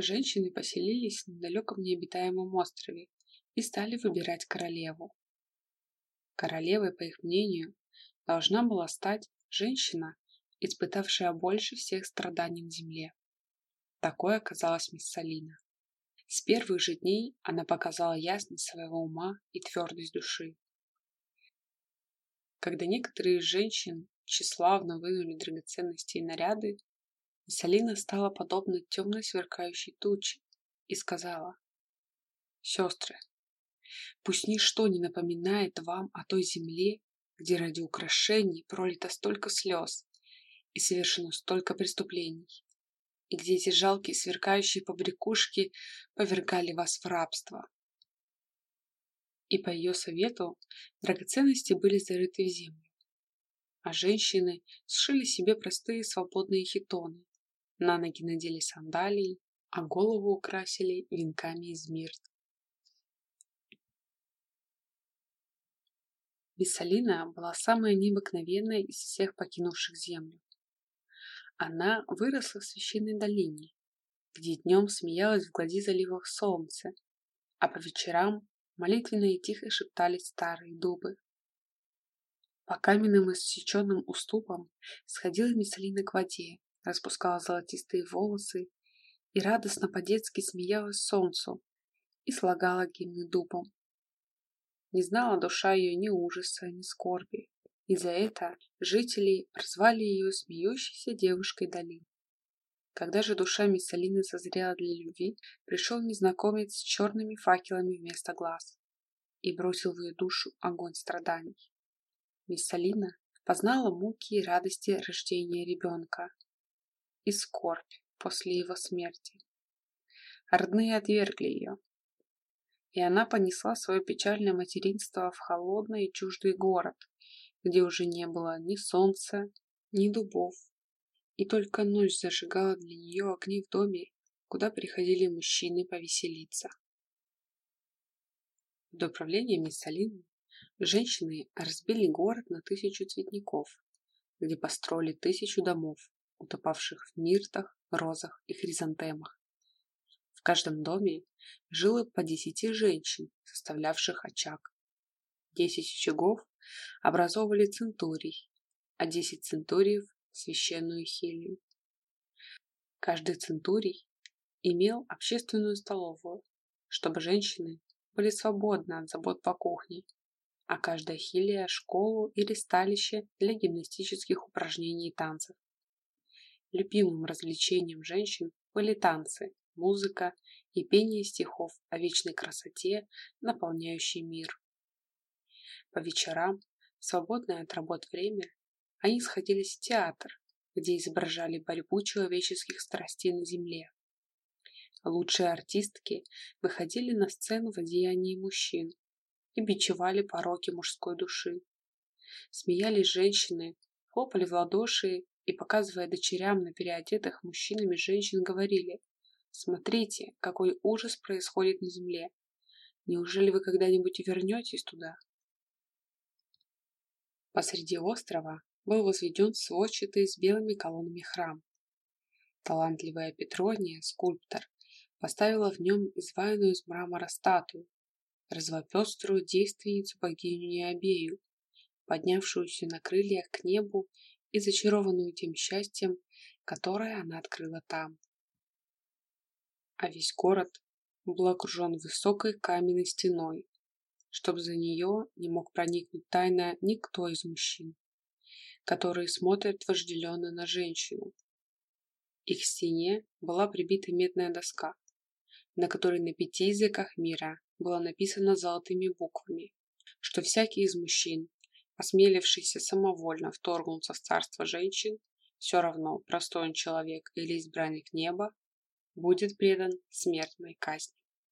женщины поселились на далеком необитаемом острове и стали выбирать королеву. Королевой, по их мнению, должна была стать женщина, испытавшая больше всех страданий на земле. Такой оказалась мисс Салина. С первых же дней она показала ясность своего ума и твердость души. Когда некоторые из женщин тщеславно вынули драгоценности и наряды, Миссалина стала подобна темной сверкающей туче и сказала, «Сестры, пусть ничто не напоминает вам о той земле, где ради украшений пролито столько слез и совершено столько преступлений, и где эти жалкие сверкающие побрякушки повергали вас в рабство. И по ее совету драгоценности были зарыты в землю, а женщины сшили себе простые свободные хитоны, на ноги надели сандалии, а голову украсили венками из мирт. Виссалина была самая необыкновенная из всех покинувших землю. Она выросла в священной долине, где днем смеялась в глади заливах солнце, а по вечерам молитвенно и тихо шептались старые дубы. По каменным иссеченным уступам сходила Миссалина к воде, распускала золотистые волосы и радостно по-детски смеялась солнцу и слагала гимны дубом. Не знала душа ее ни ужаса, ни скорби, и за это жители прозвали ее смеющейся девушкой долины. Когда же душа Миссалины созрела для любви, пришел незнакомец с черными факелами вместо глаз и бросил в ее душу огонь страданий. Миссалина познала муки и радости рождения ребенка и скорбь после его смерти. Родные отвергли ее, и она понесла свое печальное материнство в холодный и чуждый город, где уже не было ни солнца, ни дубов, и только ночь зажигала для нее огни в доме, куда приходили мужчины повеселиться. До правления Миссалины женщины разбили город на тысячу цветников, где построили тысячу домов, утопавших в миртах, розах и хризантемах. В каждом доме жило по десяти женщин, составлявших очаг. Десять очагов образовывали центурий, а десять центуриев – священную хилию. Каждый центурий имел общественную столовую, чтобы женщины были свободны от забот по кухне, а каждая хилия – школу или сталище для гимнастических упражнений и танцев. Любимым развлечением женщин были танцы, музыка и пение стихов о вечной красоте, наполняющей мир. По вечерам, в свободное от работ время, они сходились в театр, где изображали борьбу человеческих страстей на земле. Лучшие артистки выходили на сцену в одеянии мужчин и бичевали пороки мужской души. Смеялись женщины, хлопали в ладоши и, показывая дочерям на переодетых мужчинами женщин, говорили «Смотрите, какой ужас происходит на земле! Неужели вы когда-нибудь вернетесь туда?» Посреди острова был возведен сводчатый с белыми колоннами храм. Талантливая Петрония, скульптор, поставила в нем изваянную из мрамора статую, развопеструю действенницу богиню Необею, поднявшуюся на крыльях к небу и зачарованную тем счастьем, которое она открыла там. А весь город был окружен высокой каменной стеной, чтобы за нее не мог проникнуть тайно никто из мужчин, которые смотрят вожделенно на женщину. Их стене была прибита медная доска, на которой на пяти языках мира было написано золотыми буквами, что всякий из мужчин, осмелившийся самовольно вторгнуться в царство женщин, все равно, простой он человек или избранник неба, будет предан смертной казни.